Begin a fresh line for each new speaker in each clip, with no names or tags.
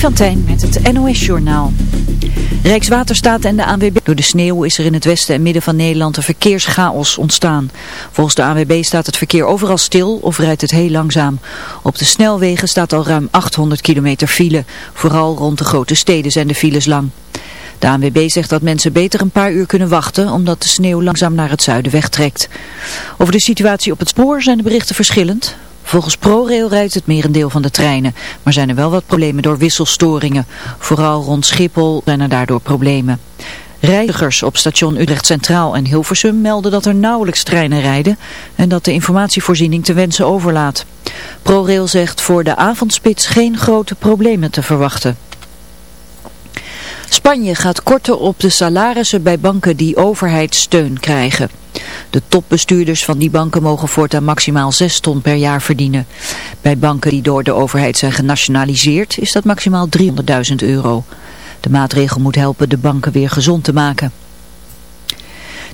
Van Tijn met het NOS-journaal. Rijkswaterstaat en de ANWB. Door de sneeuw is er in het westen en midden van Nederland een verkeerschaos ontstaan. Volgens de ANWB staat het verkeer overal stil of rijdt het heel langzaam. Op de snelwegen staat al ruim 800 kilometer file. Vooral rond de grote steden zijn de files lang. De ANWB zegt dat mensen beter een paar uur kunnen wachten omdat de sneeuw langzaam naar het zuiden wegtrekt. Over de situatie op het spoor zijn de berichten verschillend. Volgens ProRail rijdt het merendeel van de treinen, maar zijn er wel wat problemen door wisselstoringen. Vooral rond Schiphol zijn er daardoor problemen. Reizigers op station Utrecht Centraal en Hilversum melden dat er nauwelijks treinen rijden en dat de informatievoorziening te wensen overlaat. ProRail zegt voor de avondspits geen grote problemen te verwachten. Spanje gaat korten op de salarissen bij banken die overheidssteun krijgen. De topbestuurders van die banken mogen voortaan maximaal 6 ton per jaar verdienen. Bij banken die door de overheid zijn genationaliseerd is dat maximaal 300.000 euro. De maatregel moet helpen de banken weer gezond te maken.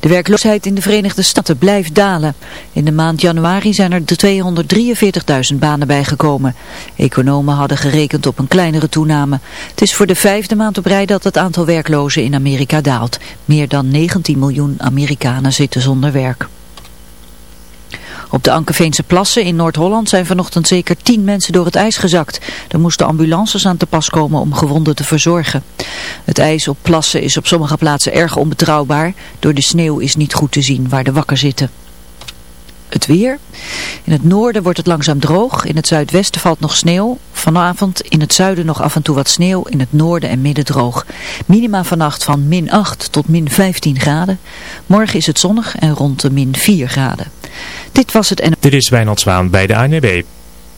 De werkloosheid in de Verenigde Staten blijft dalen. In de maand januari zijn er 243.000 banen bijgekomen. Economen hadden gerekend op een kleinere toename. Het is voor de vijfde maand op rij dat het aantal werklozen in Amerika daalt. Meer dan 19 miljoen Amerikanen zitten zonder werk. Op de Ankeveense plassen in Noord-Holland zijn vanochtend zeker tien mensen door het ijs gezakt. Er moesten ambulances aan te pas komen om gewonden te verzorgen. Het ijs op plassen is op sommige plaatsen erg onbetrouwbaar. Door de sneeuw is niet goed te zien waar de wakker zitten. Het weer. In het noorden wordt het langzaam droog. In het zuidwesten valt nog sneeuw. Vanavond in het zuiden nog af en toe wat sneeuw. In het noorden en midden droog. Minima vannacht van min 8 tot min 15 graden. Morgen is het zonnig en rond de min 4 graden. Dit was het en...
Dit is Wijnald Zwaan bij de ANWB.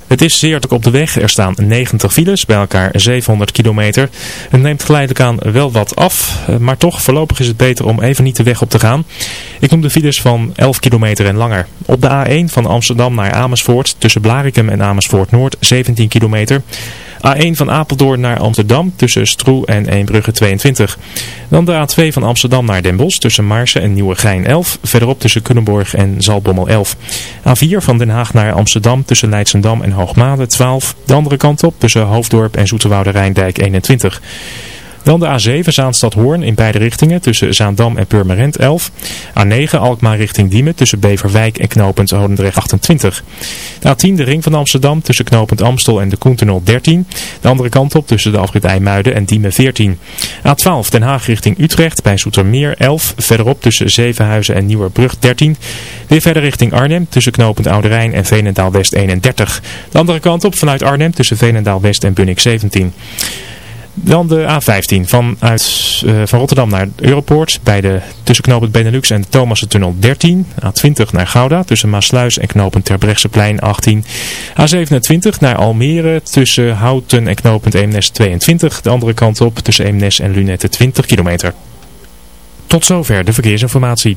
Het is zeer druk op de weg. Er staan 90 files, bij elkaar 700 kilometer. Het neemt geleidelijk aan wel wat af, eh, maar toch voorlopig is het beter om even niet de weg op te gaan. Ik noem de files van 11 kilometer en langer. Op de A1 van Amsterdam naar Amersfoort tussen Blarikum en Amersfoort Noord 17 kilometer. A1 van Apeldoorn naar Amsterdam tussen Stroe en Eembrugge 22. Dan de A2 van Amsterdam naar Den Bosch tussen Maarsen en Nieuwegein 11. Verderop tussen Cunnenborg en Zalbommel 11. A4 van Den Haag naar Amsterdam tussen Leidsendam en Hoogmade 12. De andere kant op tussen Hoofddorp en Zoeterwoude Rijndijk 21. Dan de A7 Zaanstad-Hoorn in beide richtingen tussen Zaandam en Purmerend 11. A9 Alkmaar richting Diemen tussen Beverwijk en knooppunt Hodendrecht 28. De A10 de ring van Amsterdam tussen knooppunt Amstel en de Koentunnel 13. De andere kant op tussen de afrit IJmuiden en Diemen 14. A12 Den Haag richting Utrecht bij Zoetermeer 11. Verderop tussen Zevenhuizen en Nieuwerbrug 13. Weer verder richting Arnhem tussen knooppunt Oude en Veenendaal West 31. De andere kant op vanuit Arnhem tussen Veenendaal West en Bunnik 17. Dan de A15 vanuit, uh, van Rotterdam naar Europoort bij de tussenknopend Benelux en de Thomassen-tunnel 13. A20 naar Gouda tussen Maasluis en knopend Terbrechtseplein 18. A27 naar Almere tussen Houten en knopend Eemnes 22. De andere kant op tussen Eemnes en Lunette 20 kilometer. Tot zover de verkeersinformatie.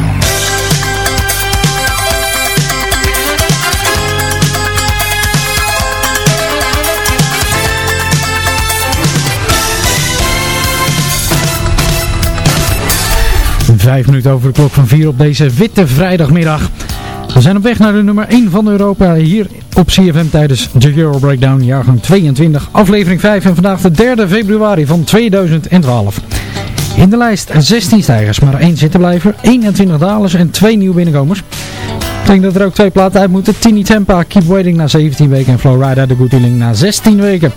Vijf minuten over de klok van vier op deze witte vrijdagmiddag. We zijn op weg naar de nummer 1 van Europa hier op CFM tijdens de Euro Breakdown jaargang 22, aflevering 5 en vandaag de 3 februari van 2012. In de lijst 16 stijgers, maar één zittenblijver, 21 dalers en 2 nieuwe binnenkomers. Ik denk dat er ook twee platen uit moeten. Tini Tempa, Keep Waiting na 17 weken en Flowrider, de Good Feeling na 16 weken.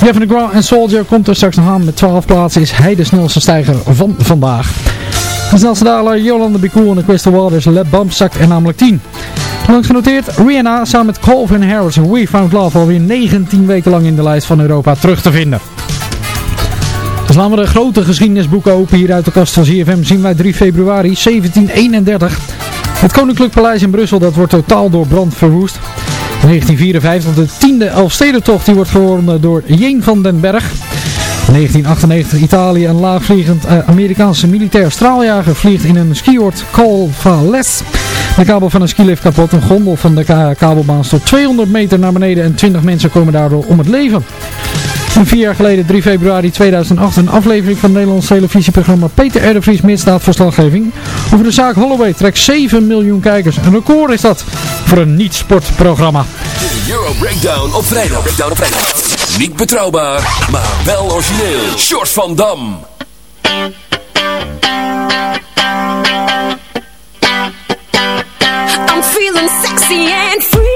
Kevin DeGraw en Soldier komt er straks nog aan. Met 12 plaatsen is hij de snelste stijger van vandaag. Snelste daler Jolanda Be Cool en de Crystal Waters Let Bump zakt er namelijk 10. Langs genoteerd, Rihanna samen met Colvin Harris en We Found Love alweer 19 weken lang in de lijst van Europa terug te vinden. Dus laten we de grote geschiedenisboeken open hier uit de kast van ZFM. Zien wij 3 februari 1731. Het Koninklijk Paleis in Brussel dat wordt totaal door brand verwoest. 1954 de tiende Elfstedentocht die wordt gewonnen door Jeen van den Berg. 1998 Italië een laagvliegend uh, Amerikaanse militair straaljager vliegt in een skioord Calvales. De kabel van een skilift kapot, een gondel van de kabelbaan stort 200 meter naar beneden en 20 mensen komen daardoor om het leven. En vier jaar geleden, 3 februari 2008, een aflevering van het Nederlands televisieprogramma Peter R. de Misdaadverslaggeving. Over de zaak Holloway trekt 7 miljoen kijkers. Een record is dat voor een niet-sportprogramma.
De Euro Breakdown op vrijdag. Breakdown op vrijdag. Niet betrouwbaar, maar wel origineel. Short van Dam.
I'm feeling sexy and free.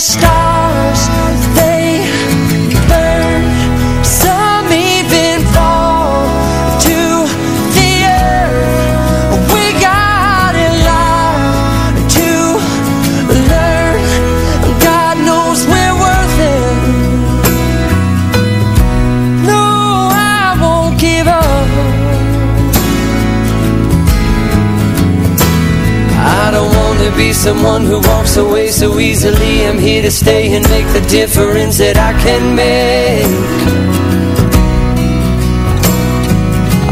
the stars, someone who walks away so easily. I'm here to stay and make the difference that I can make.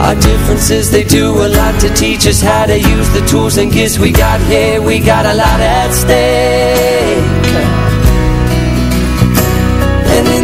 Our differences, they do a lot to teach us how to use the tools and gifts we got. Here We got a lot at stake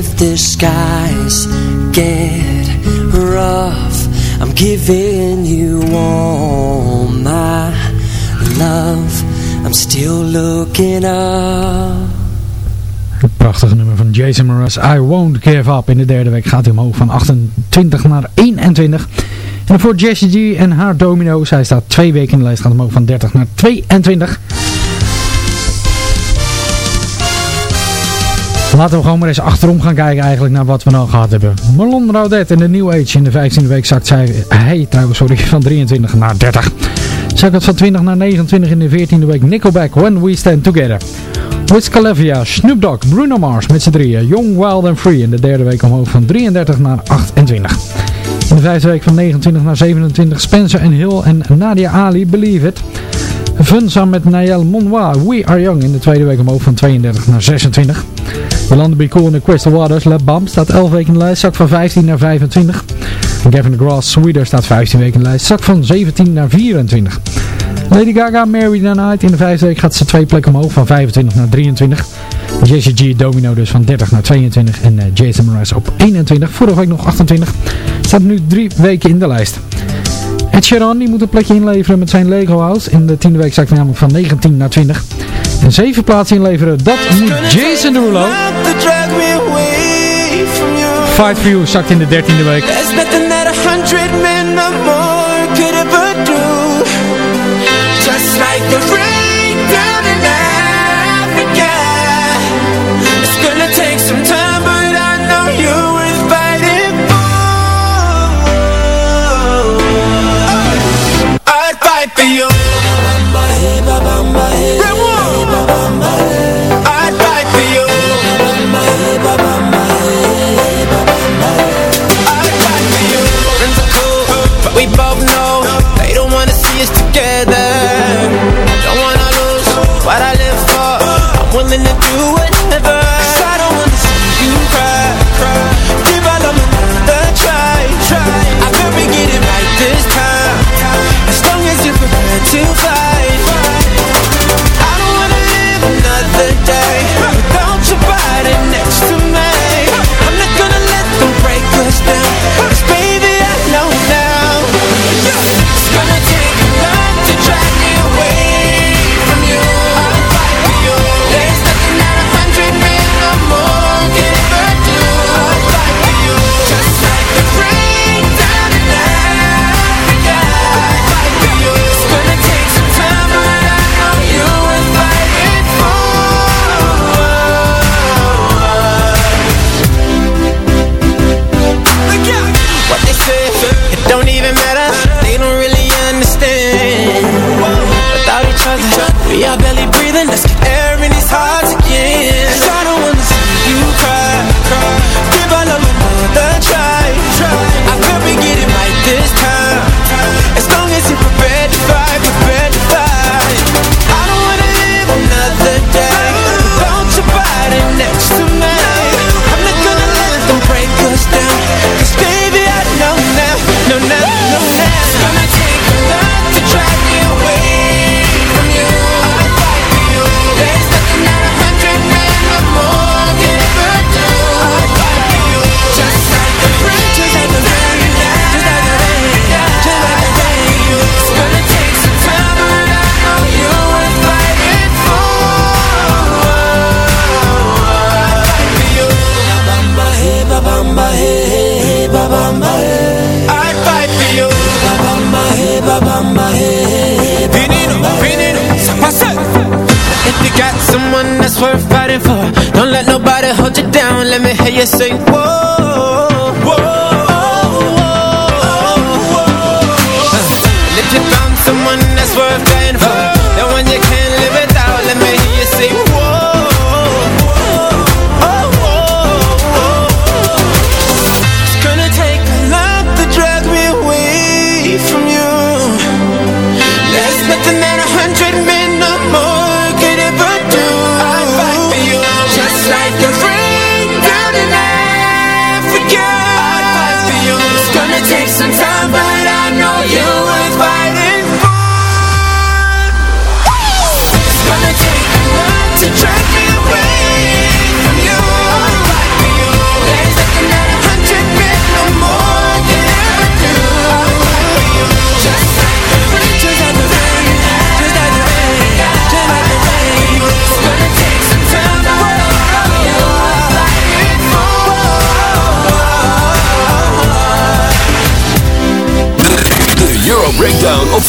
if the skies get rough I'm giving you all my love I'm still looking up
Het prachtige nummer van Jason Mraz, I Won't Give Up. In de derde week gaat hij omhoog van 28 naar 21. En voor Jessie G en haar domino, zij staat twee weken in de lijst, gaat omhoog van 30 naar 22. Laten we gewoon maar eens achterom gaan kijken eigenlijk naar wat we nou gehad hebben. Marlon Raudet in de New Age in de 15e week zakt zij, hij trouwens sorry, van 23 naar 30. Zakt het van 20 naar 29 in de 14e week Nickelback When We Stand Together. Wiz Khalifa, Snoop Dogg, Bruno Mars met z'n drieën. Young, Wild and Free in de derde week omhoog van 33 naar 28. In de vijfde week van 29 naar 27 Spencer en Hill en Nadia Ali, Believe It. Fun met Nael Monwa, We Are Young in de tweede week omhoog van 32 naar 26. Jolanda Be Cool in de Crystal Waters, Le Bam staat 11 weken in de lijst, zak van 15 naar 25. En Gavin DeGrasse, Sweeter staat 15 weken in de lijst, zak van 17 naar 24. Lady Gaga, Mary the Night. In de vijfde week gaat ze twee plekken omhoog van 25 naar 23. Jessie G, Domino dus van 30 naar 22. En uh, Jason Mraz op 21. Vorige week nog 28. Staat nu drie weken in de lijst. Ed Sheeran die moet een plekje inleveren met zijn Lego House. In de tiende week zakt namelijk van 19 naar 20 zeven plaats inleveren. Dat moet Jason Derulo. Fight for You zakt in de dertiende week.
Bamba,
hey, my head. my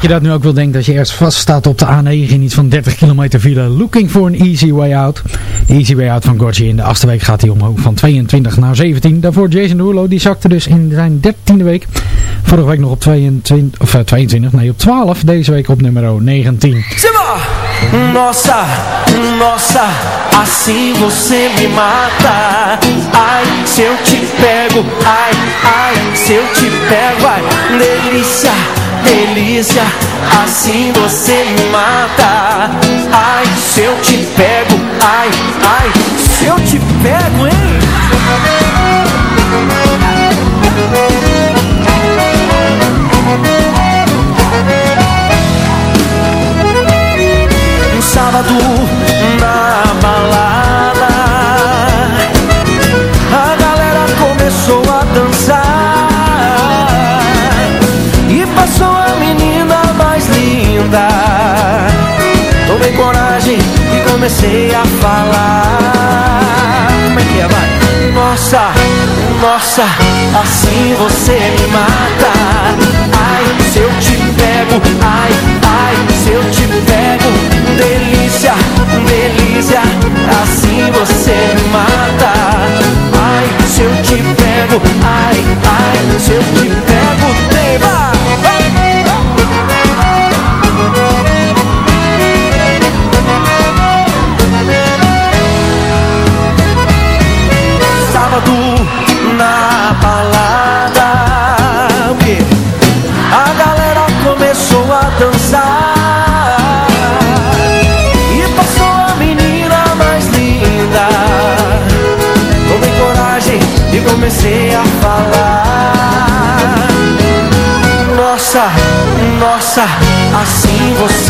Dat je dat nu ook wel denkt als je eerst vast staat op de A9 in iets van 30 kilometer file. Looking for an easy way out. De easy way out van Gorgie in de achtste week gaat hij omhoog van 22 naar 17. Daarvoor Jason Derulo, die zakte dus in zijn 13e week. Vorige week nog op 22, of eh, 22, nee op 12. Deze week op nummer 19.
Simba! Nossa, nossa, assim você me mata. Ai, eu te pego, ai, ai, eu te pego, ai, delícia, assim você me mata. Ai, se eu te pego, ai, ai, se eu te pego, hein? Um sábado na balada A galera começou a dançar coragem e comecei a falar Como é que é, vai? Nossa, nossa, assim você me mata Ai, se eu te pego, ai,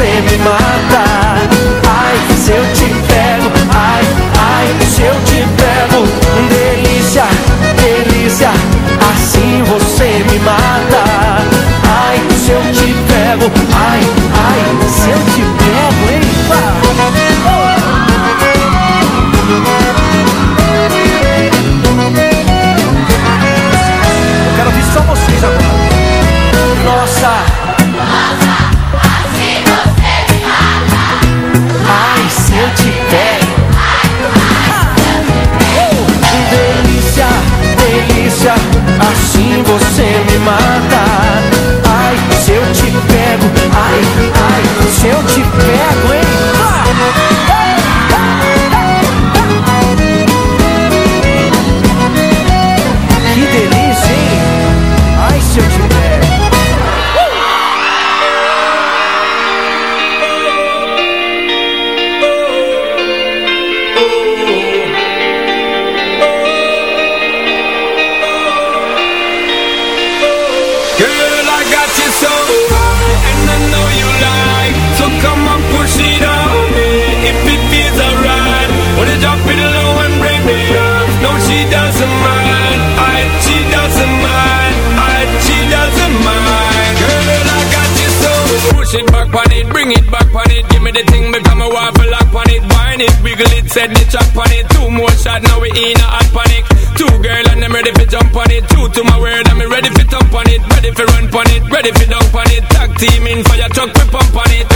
same got you so high, and I know you like. So come on, push it on if it feels alright. you jump in the low and break me up? No, she doesn't mind. I, she doesn't mind. I, she doesn't mind. Girl, I got you so. Push it back on it, bring it back on it. Give me the thing, waffle on it. It, wiggle it, set the on it. Two more shots, now we in a hot panic. Two girl and them ready for jump on it. Two to my word Ready for run on it, ready for down on it. Tag team in fire truck, we pump on it.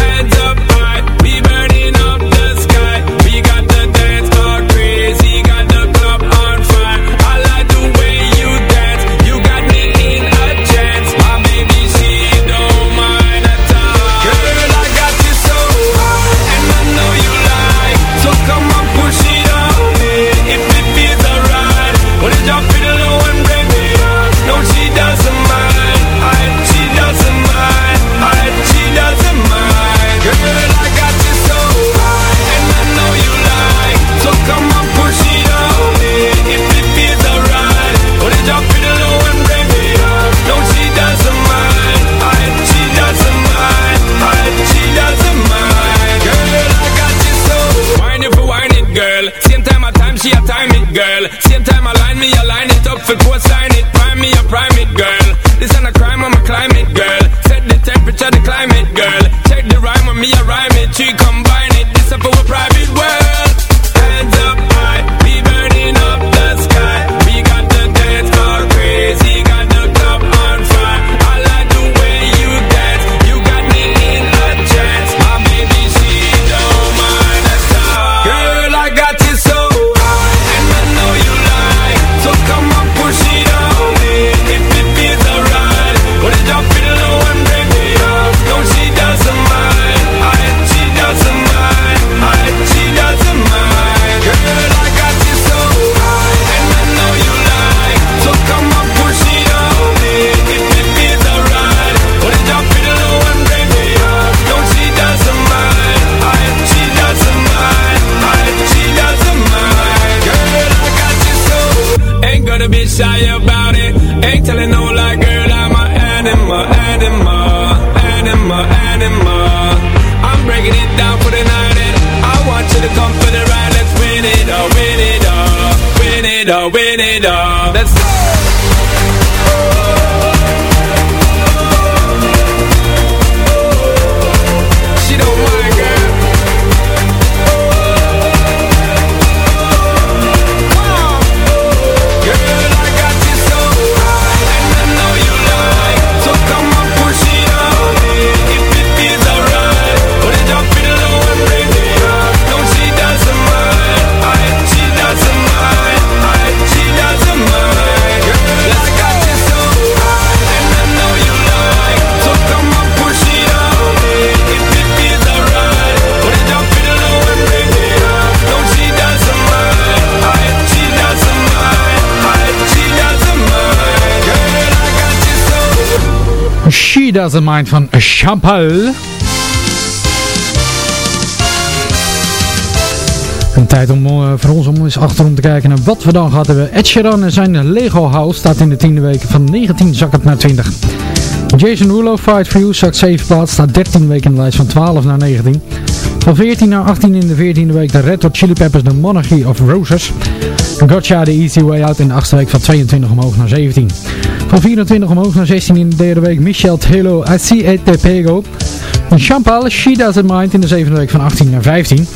window Doesn't Mind
van Champagne. Een tijd om, eh, voor ons om eens achterom te kijken naar wat we dan gehad hebben. Ed Sheeran en zijn Lego House staat in de tiende week van 19 zak het naar 20. Jason Rulo, Fight For You, 7 plaats, staat 13 weken in de lijst van 12 naar 19. Van 14 naar 18 in de 14e week de Red Hot Chili Peppers, The Monarchy of Roses. Gotcha, The Easy Way Out in de 8e week van 22 omhoog naar 17. Van 24 omhoog naar 16 in de derde week Michel Telo, I See It Te Pego. Champal, She Doesn't Mind in de zevende week van 18 naar 15.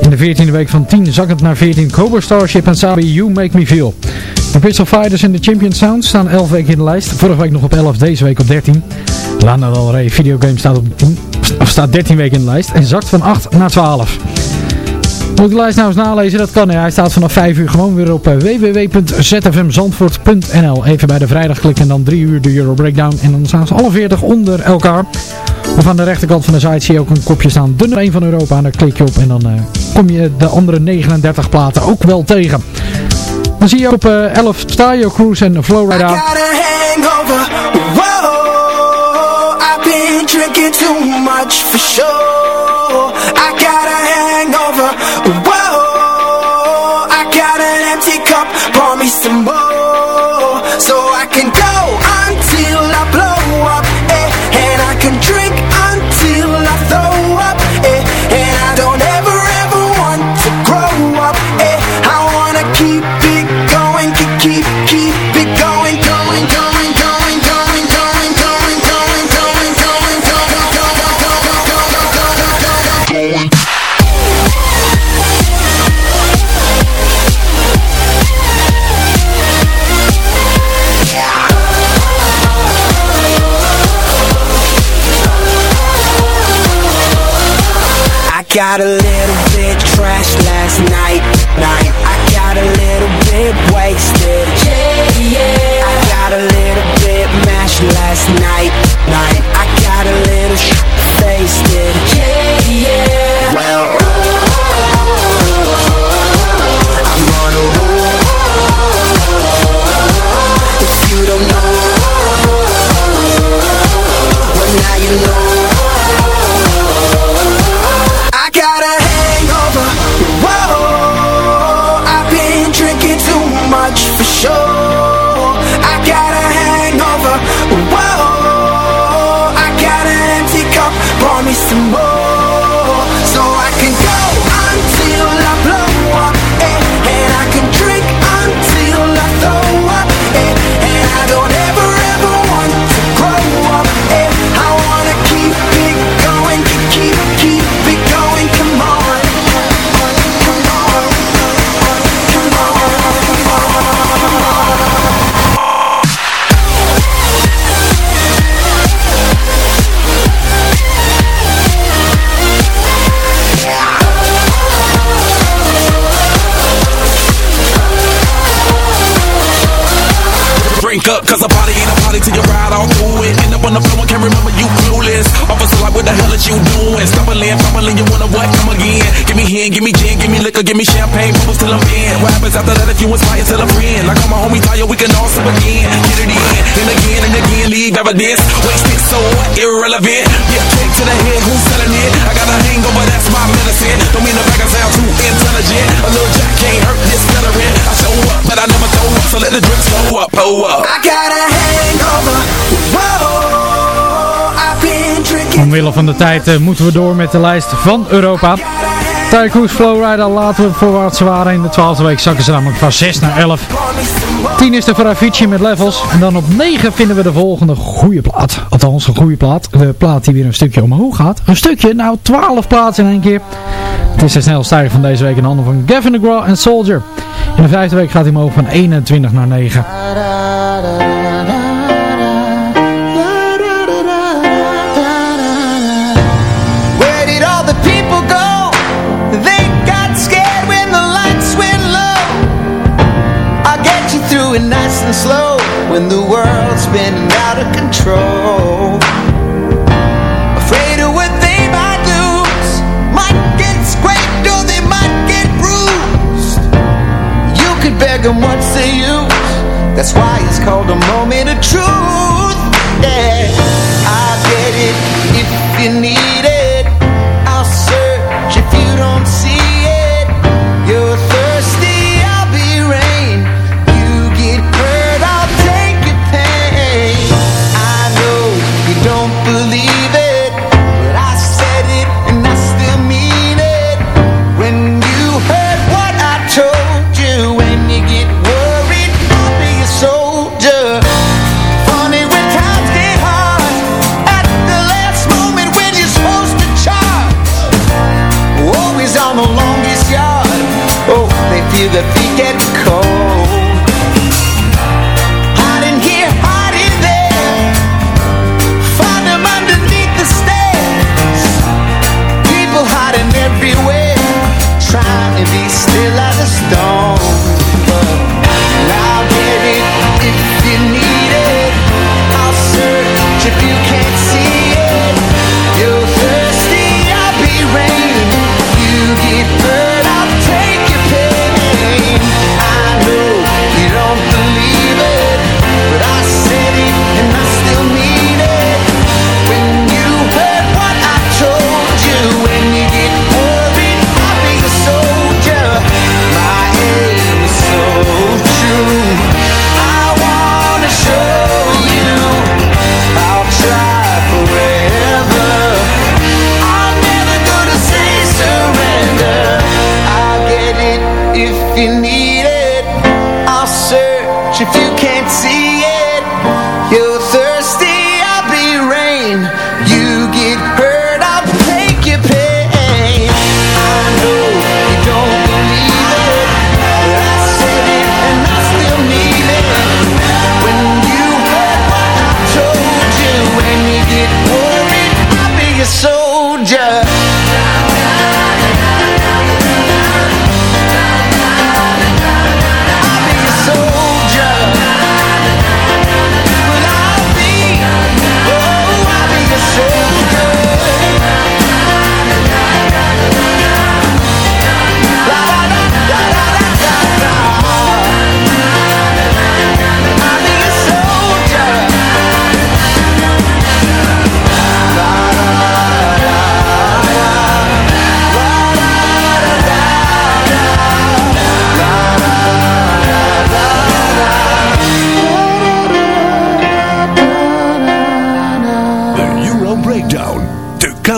In de 14e week van 10 zakkend naar 14 Cobra Starship en Sabi You Make Me Feel. De Crystal Fighters en de Champion Sound staan 11 weken in de lijst. Vorige week nog op 11, deze week op 13. Lana Del Rey Videogame staat, op 10, of staat 13 weken in de lijst en zakt van 8 naar 12. Moet de lijst nou eens nalezen? Dat kan. Ja. Hij staat vanaf 5 uur gewoon weer op eh, www.zfmzandvoort.nl Even bij de vrijdag klikken en dan 3 uur de Euro Breakdown. En dan staan ze alle 40 onder elkaar. Of aan de rechterkant van de site zie je ook een kopje staan. De nummer 1 van Europa. En daar klik je op en dan uh, kom je de andere 39 platen ook wel tegen. Dan zie je op uh, 11 Stadio Cruise en Flowrider.
Whoa. Got a little bit trash last night, night. I got a little bit wasted.
Liquor, give me champagne, bubbles till I'm in. What happens after that if you inspire, tell a friend. Like all my homies you, we can all sip again. Get it in, and again and again, leave evidence. Wasted so irrelevant. Get kicked to the head, who's selling it? I got a hangover, that's my medicine. Don't mean to make I sound too intelligent. A little jack can't hurt this veteran. I show up, but I never throw up, so let the drinks flow up, oh up.
I got a hangover. Whoa, I've been drinking.
Omwille van de tijd eh, moeten we door met de lijst van Europa. Cruise Flowrider laten we voorwaarts waren. In de 12e week zakken ze namelijk van 6 naar 11. 10 is de voor met Levels. En dan op 9 vinden we de volgende goede plaat. Althans, een goede plaat. De plaat die weer een stukje omhoog gaat. Een stukje, nou 12 plaatsen in één keer. Het is de snelste van deze week in handen van Gavin DeGraw en Soldier. In de vijfde week gaat hij omhoog van 21 naar 9.
And slow when the world's spinning out of control. Afraid of what they might lose, might get scraped or they might get bruised. You could beg them once they use. That's why it's called a moment of truth. Yeah, I get it if you need it.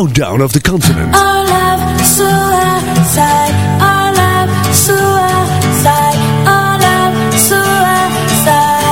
Countdown of the continent.
All love, suicide. All love, suicide. All love, suicide.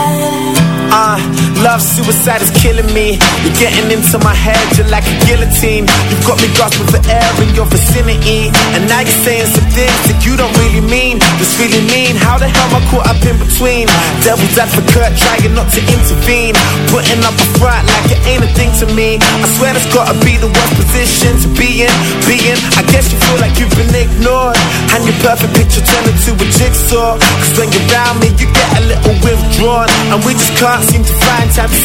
Uh, love suicide is killing me. You're getting into my head, you're like a guillotine. You've got me gasping for air in your vicinity. And now you're saying some things that you don't really mean. This really mean. How the hell am I caught up in between? Devil's advocate, trying not to intervene. Putting up a front like it ain't a thing to me. I swear that's gotta be the worst position to be in. Being, I guess you feel like you've been ignored. And your perfect picture turned into a jigsaw. Cause when you're around me, you get a little withdrawn. And we just can't seem to find time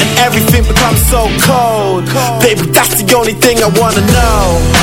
And everything becomes so cold. Baby, that's the only thing I wanna know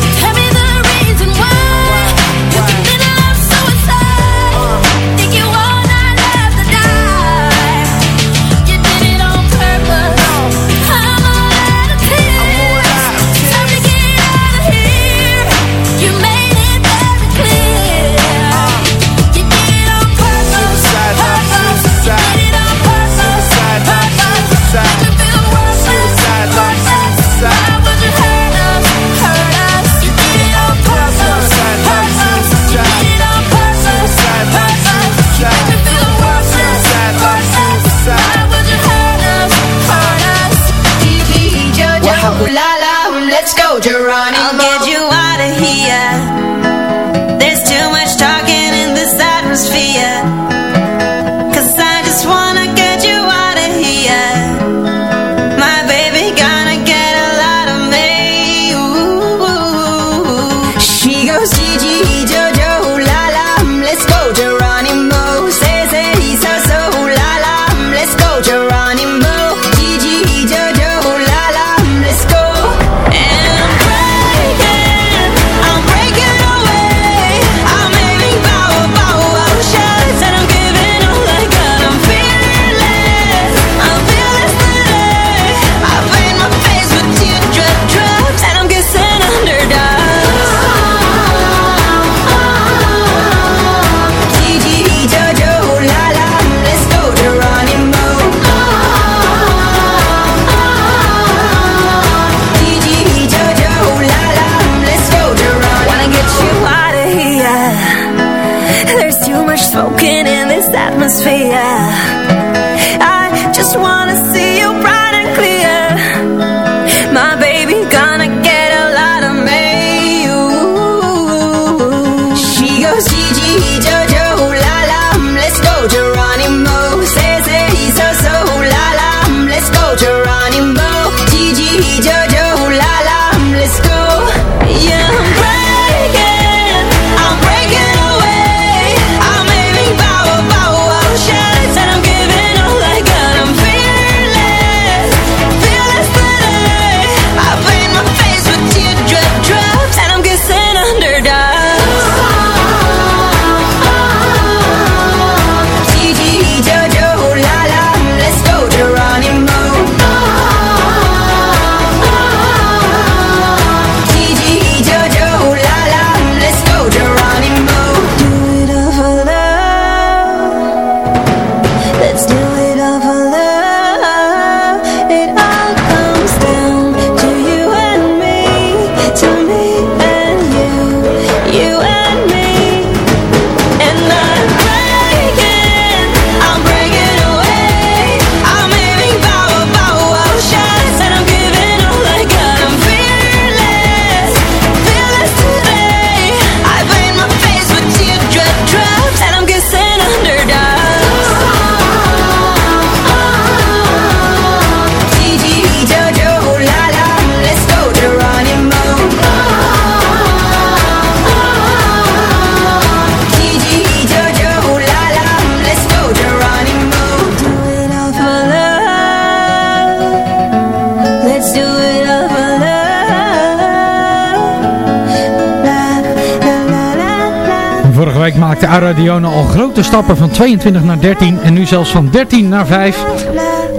maakte Aradione al grote stappen van 22 naar 13 en nu zelfs van 13 naar 5.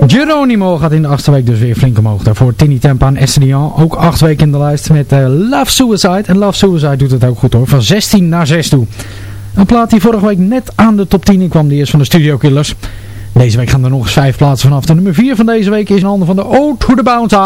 Geronimo gaat in de achtste week dus weer flink omhoog. Daarvoor Tini Tempa en Estenian ook acht weken in de lijst met eh, Love Suicide. En Love Suicide doet het ook goed hoor, van 16 naar 6 toe. Een plaat die vorige week net aan de top 10 kwam, die is van de Studio Killers. Deze week gaan er nog eens vijf plaatsen vanaf. De nummer 4 van deze week is in handen van de Ode to the Bouncer.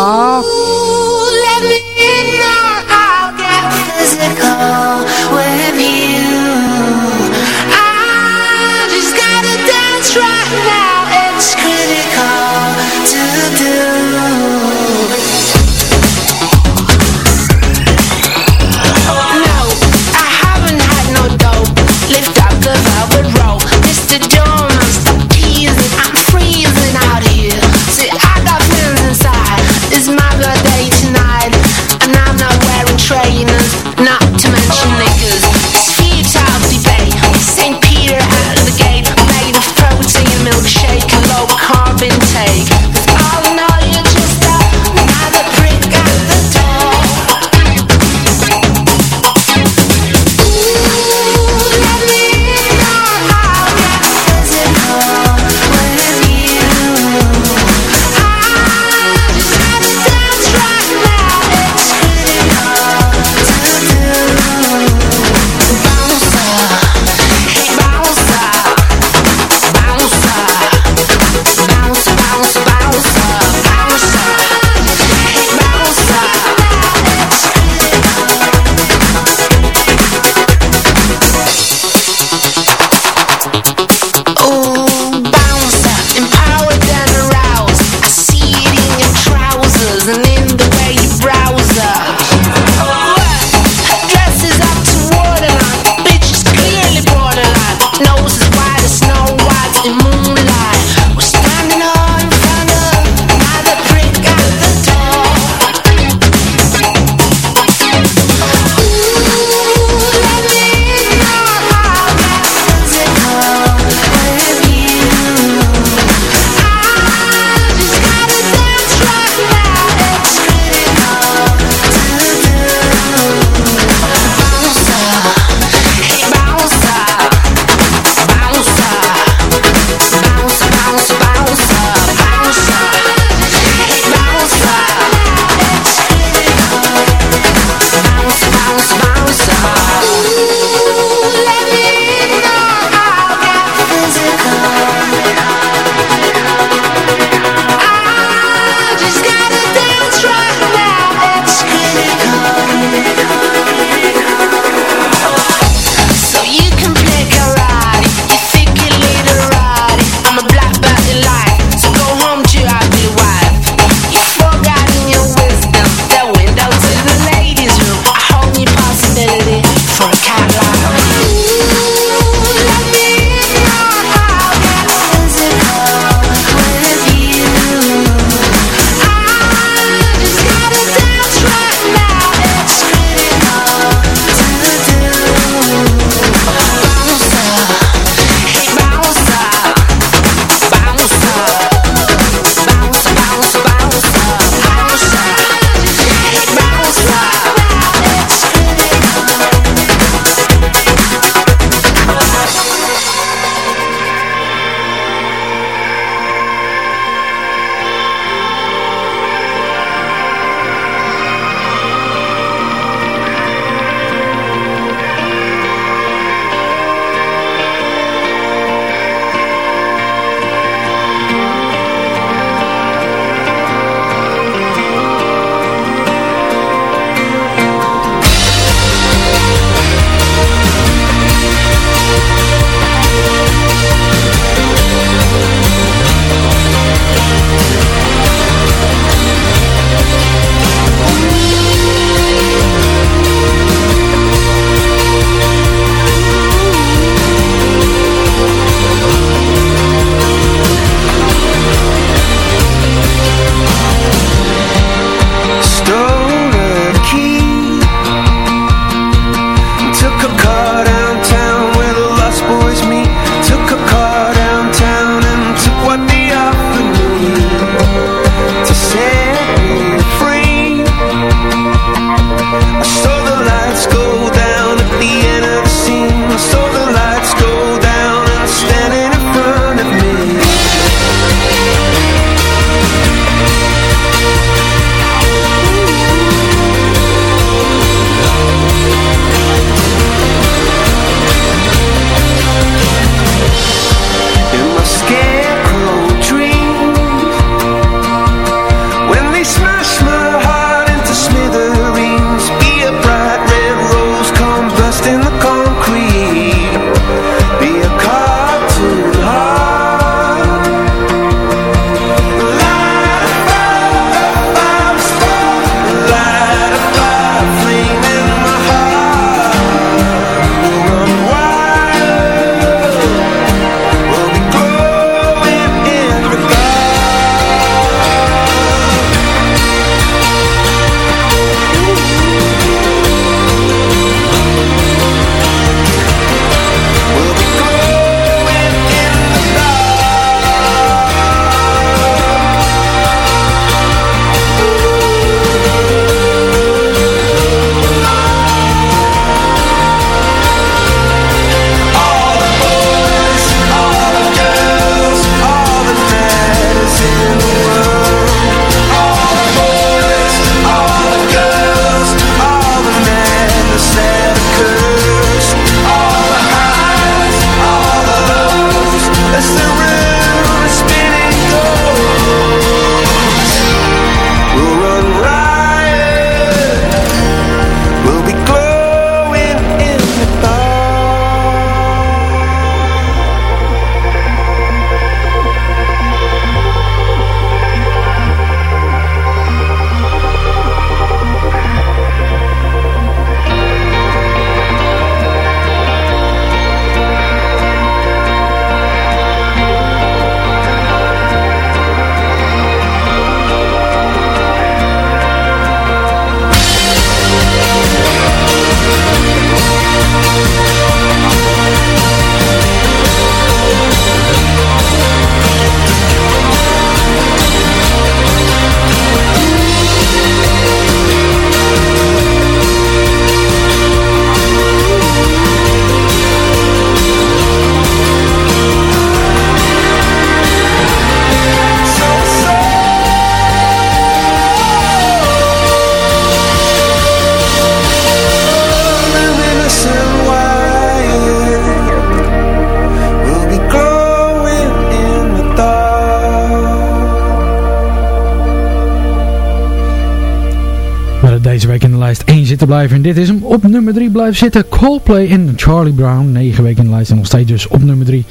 Zitten blijven. En dit is hem. Op nummer 3 blijft zitten Coldplay en Charlie Brown. 9 weken in de lijst en nog steeds dus op nummer 3.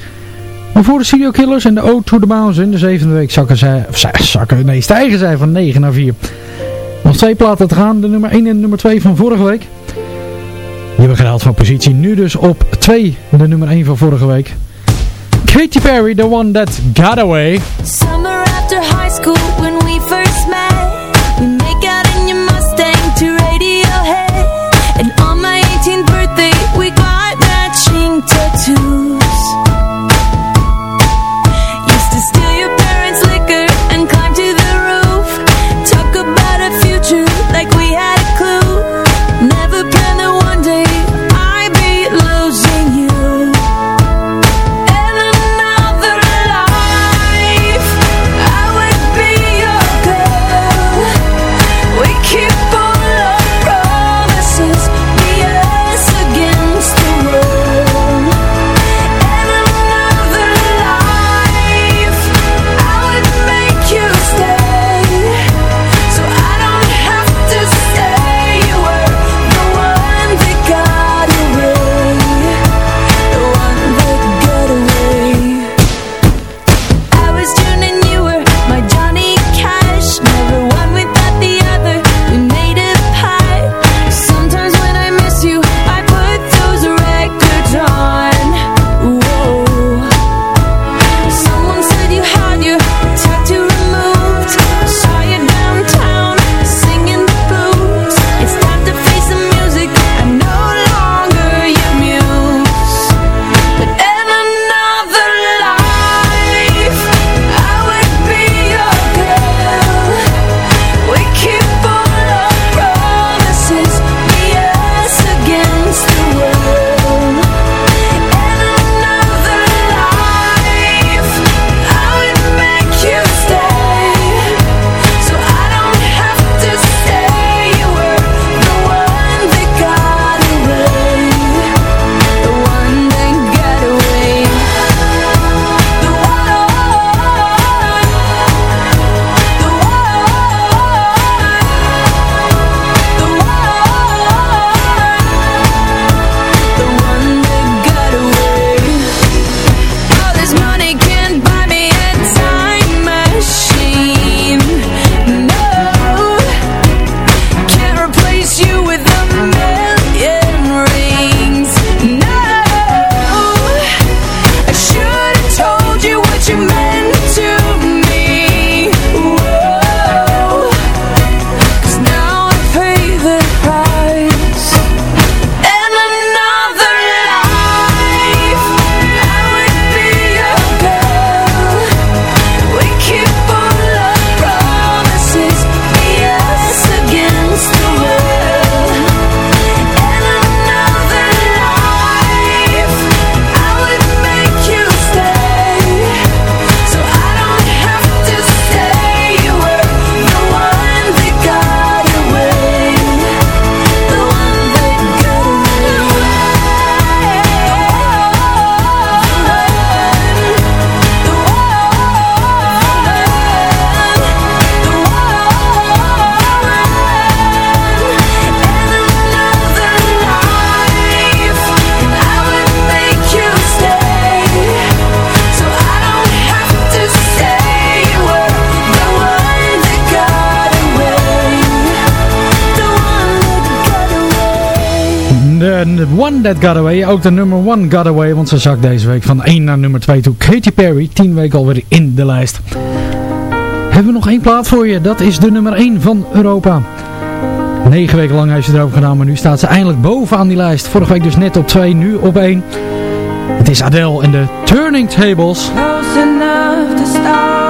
Maar voor de Studio Killers en de Ode to the Mouse in de zevende week zakken zij, of zakken, nee, stijgen zij van 9 naar 4. Nog twee platen te gaan, de nummer 1 en nummer 2 van vorige week. Die hebben gedaald van positie. Nu dus op 2, de nummer 1 van vorige week. Katy Perry, the one that got away.
Summer after high school One That Got Away,
ook de nummer One Got Away, want ze zakt deze week van 1 naar nummer 2 toe. Katy Perry, 10 weken alweer in de lijst. Hebben we nog één plaat voor je, dat is de nummer 1 van Europa. 9 weken lang heeft ze erover gedaan, maar nu staat ze eindelijk bovenaan die lijst. Vorige week dus net op 2, nu op 1. Het is Adele en de Turning Tables.
Close enough to start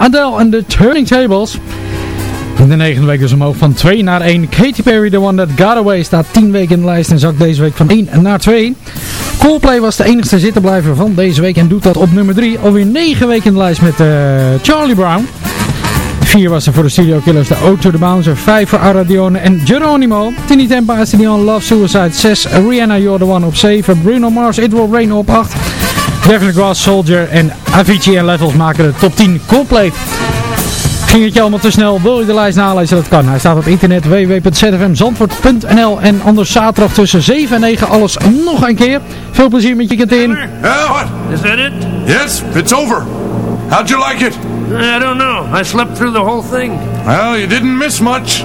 Adele en de Turning Tables. In de negende week dus omhoog van 2 naar 1. Katy Perry, The One That Got Away, staat 10 weken in de lijst en zakt deze week van 1 naar 2. Coldplay was de enigste zittenblijver van deze week en doet dat op nummer 3. Alweer 9 weken in de lijst met eh, Charlie Brown. 4 was er voor de Studio Killers, de O to the Bouncer. 5 voor Aradione en Geronimo. Tini Tempa, Astinion, Love, Suicide. 6 Rihanna, You're the One op 7. Bruno Mars, It Will Rain op 8. Devin Grass, Soldier en Avicii en Levels maken de top 10 compleet. Ging het je allemaal te snel? Wil je de lijst nalezen? Dat kan. Hij staat op internet www.zfmzandvoort.nl En anders zaterdag tussen 7 en 9 alles nog een keer. Veel plezier met je kantin.
Yeah, what?
Is that it?
Yes, it's over. How'd you like it?
I don't know. I slept through the whole thing.
Well, you didn't miss much.